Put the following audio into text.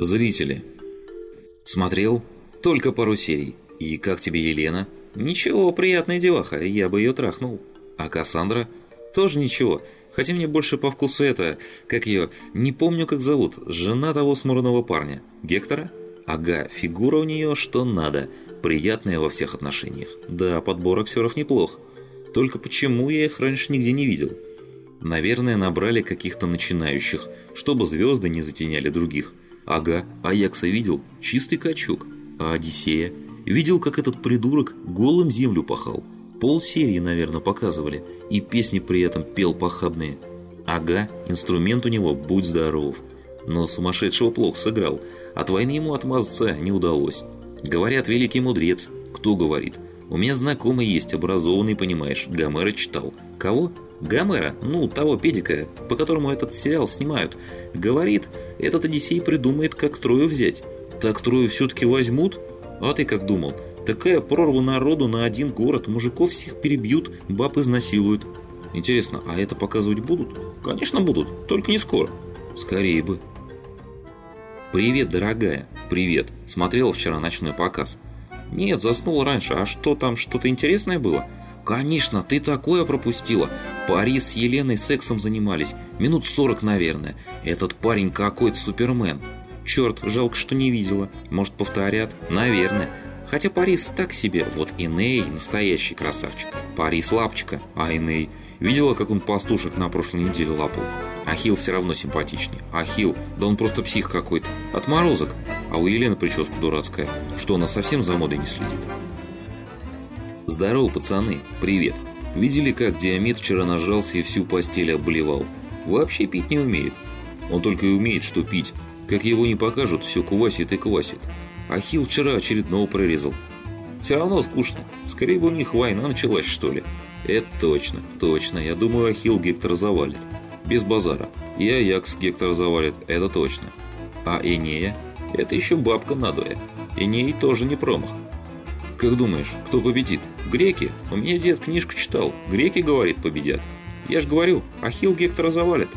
Зрители. Смотрел только пару серий. И как тебе Елена? Ничего, приятная деваха, я бы ее трахнул. А Кассандра? Тоже ничего. Хотя мне больше по вкусу это, как ее, не помню как зовут, жена того смурного парня. Гектора? Ага, фигура у нее что надо. Приятная во всех отношениях. Да, подбор актеров неплох. Только почему я их раньше нигде не видел? Наверное, набрали каких-то начинающих, чтобы звезды не затеняли других. Ага, Аякса видел, чистый качок. А Одиссея? Видел, как этот придурок голым землю пахал. Пол серии, наверное, показывали. И песни при этом пел похабные. Ага, инструмент у него, будь здоров. Но сумасшедшего плохо сыграл. От войны ему отмазаться не удалось. Говорят, великий мудрец. Кто говорит? У меня знакомый есть, образованный, понимаешь. Гомера читал. Кого? Гомера, ну, того педика, по которому этот сериал снимают, говорит, этот Одиссей придумает, как Трою взять. Так Трою все-таки возьмут? А ты как думал? Такая прорва народу на один город, мужиков всех перебьют, баб изнасилуют. Интересно, а это показывать будут? Конечно будут, только не скоро. Скорее бы. Привет, дорогая. Привет. Смотрела вчера ночной показ. Нет, заснула раньше. А что там, что-то интересное было? «Конечно, ты такое пропустила. Пари с Еленой сексом занимались. Минут сорок, наверное. Этот парень какой-то супермен. Черт, жалко, что не видела. Может, повторят? Наверное. Хотя Парис так себе. Вот Иней настоящий красавчик. Парис лапчика, а Иней... Видела, как он пастушек на прошлой неделе лапал? Ахил все равно симпатичнее. Ахил, да он просто псих какой-то. Отморозок. А у Елены прическа дурацкая. Что, она совсем за модой не следит? «Здорово, пацаны! Привет!» Видели, как Диамид вчера нажрался и всю постель обливал? Вообще пить не умеет. Он только и умеет, что пить. Как его не покажут, все квасит и квасит. Ахилл вчера очередного прорезал. Все равно скучно. Скорее бы у них война началась, что ли. Это точно, точно. Я думаю, Ахилл Гектора завалит. Без базара. И Аякс Гектора завалит, это точно. А Энея? Это еще бабка надуя. Эней тоже не промах. Как думаешь, кто победит? Греки? У меня дед книжку читал. Греки, говорит, победят. Я ж говорю, Ахилл Гектора завалит.